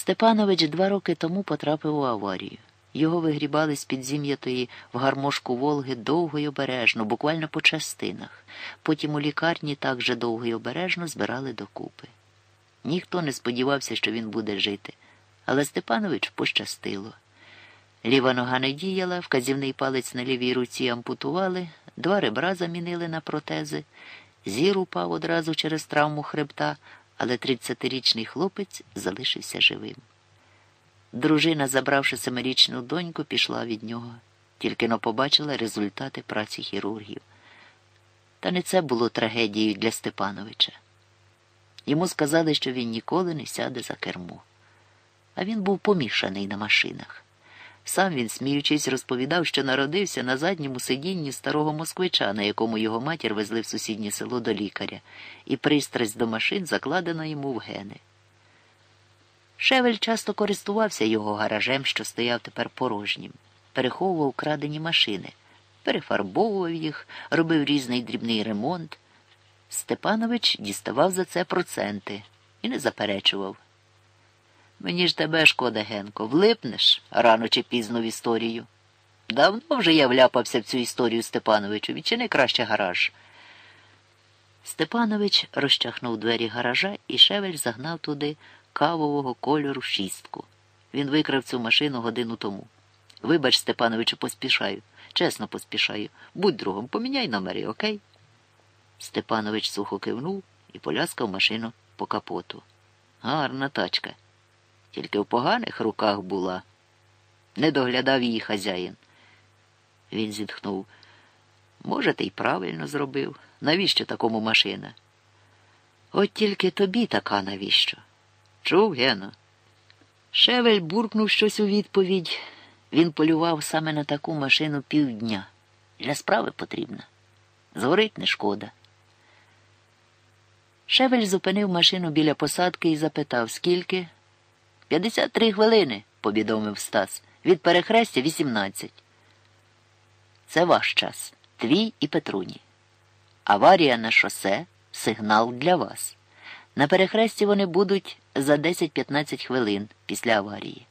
Степанович два роки тому потрапив у аварію. Його вигрібали з підзім'ятої в гармошку Волги довго й обережно, буквально по частинах. Потім у лікарні так же довго й обережно збирали докупи. Ніхто не сподівався, що він буде жити, але Степанович пощастило. Ліва нога не діяла, вказівний палець на лівій руці ампутували, два ребра замінили на протези, зір упав одразу через травму хребта, але 30-річний хлопець залишився живим. Дружина, забравши семирічну доньку, пішла від нього, тільки но побачила результати праці хірургів. Та не це було трагедією для Степановича. Йому сказали, що він ніколи не сяде за кермо. А він був помішаний на машинах. Сам він, сміючись, розповідав, що народився на задньому сидінні старого москвича, на якому його матір везли в сусіднє село до лікаря, і пристрасть до машин закладена йому в гени. Шевель часто користувався його гаражем, що стояв тепер порожнім, переховував крадені машини, перефарбовував їх, робив різний дрібний ремонт. Степанович діставав за це проценти і не заперечував. Мені ж тебе шкода, Генко, влипнеш рано чи пізно в історію. Давно вже я вляпався в цю історію Степановичу, відчини краще гараж. Степанович розчахнув двері гаража і шевель загнав туди кавового кольору шістку. Він викрав цю машину годину тому. Вибач, Степановичу, поспішаю. Чесно поспішаю. Будь другом, поміняй номери, окей? Степанович сухо кивнув і поляскав машину по капоту. Гарна тачка. Тільки в поганих руках була. Не доглядав її хазяїн. Він зітхнув. Може, ти й правильно зробив. Навіщо такому машина? От тільки тобі така навіщо? Чув, Гено? Шевель буркнув щось у відповідь. Він полював саме на таку машину півдня. Для справи потрібна. Згорить не шкода. Шевель зупинив машину біля посадки і запитав, скільки? П'ятдесят три хвилини, повідомив Стас. Від перехрестя вісімнадцять. Це ваш час, твій і Петруні. Аварія на шосе сигнал для вас. На перехресті вони будуть за 10-15 хвилин після аварії.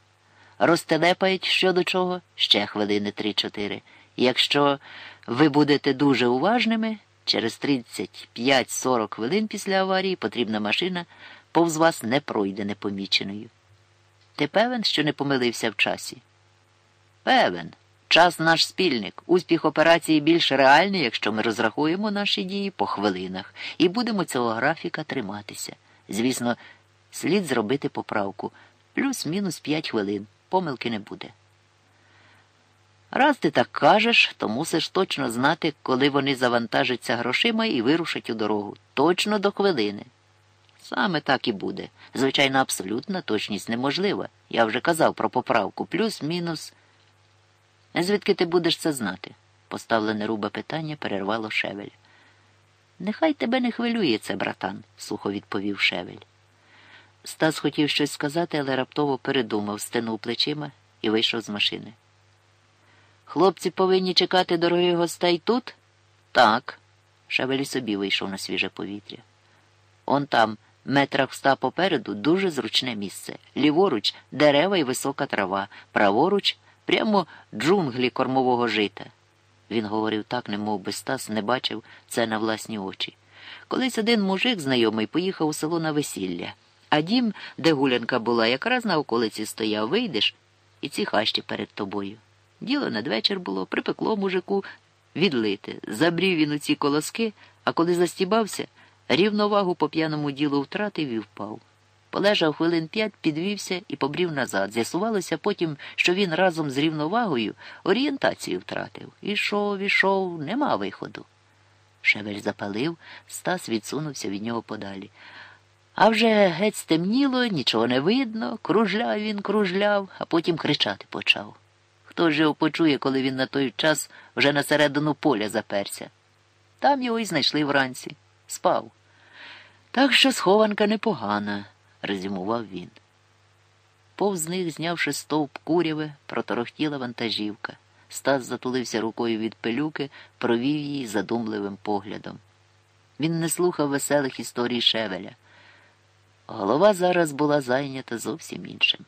Розтелепають що до чого ще хвилини 3-4. Якщо ви будете дуже уважними, через 35-40 хвилин після аварії потрібна машина повз вас не пройде непоміченою. Ти певен, що не помилився в часі? Певен. Час наш спільник. Успіх операції більш реальний, якщо ми розрахуємо наші дії по хвилинах і будемо цього графіка триматися. Звісно, слід зробити поправку. Плюс-мінус п'ять хвилин. Помилки не буде. Раз ти так кажеш, то мусиш точно знати, коли вони завантажаться грошима і вирушать у дорогу. Точно до хвилини. Саме так і буде. Звичайно, абсолютна точність неможлива. Я вже казав про поправку. Плюс-мінус. Звідки ти будеш це знати? Поставлене руба питання перервало шевель. Нехай тебе не хвилює це, братан, сухо відповів шевель. Стас хотів щось сказати, але раптово передумав, стинув плечима і вийшов з машини. Хлопці повинні чекати дорогих гостей тут? Так. Шевель собі вийшов на свіже повітря. Он там, метрах ста попереду, дуже зручне місце. Ліворуч дерева і висока трава, праворуч прямо джунглі кормового жита. Він говорив так, немов би Стас не бачив це на власні очі. Колись один мужик знайомий поїхав у село на весілля, а дім, де гулянка була, якраз на околиці стояв, вийдеш, і ці хащі перед тобою. Діло надвечір було, припекло мужику відлити. Забрів він у ці колоски, а коли застібався, рівновагу по п'яному ділу втратив і впав. Полежав хвилин п'ять, підвівся і побрів назад. З'ясувалося потім, що він разом з рівновагою орієнтацію втратив. Ішов, ішов, нема виходу. Шевель запалив, Стас відсунувся від нього подалі. А вже геть стемніло, нічого не видно, кружляв він, кружляв, а потім кричати почав. Хто ж його почує, коли він на той час вже на середину поля заперся? Там його і знайшли вранці. Спав. Так що схованка непогана резюмував він. Повз них, знявши стовп куряви, проторохтіла вантажівка. Стас затулився рукою від пилюки, провів її задумливим поглядом. Він не слухав веселих історій шевеля. Голова зараз була зайнята зовсім іншим.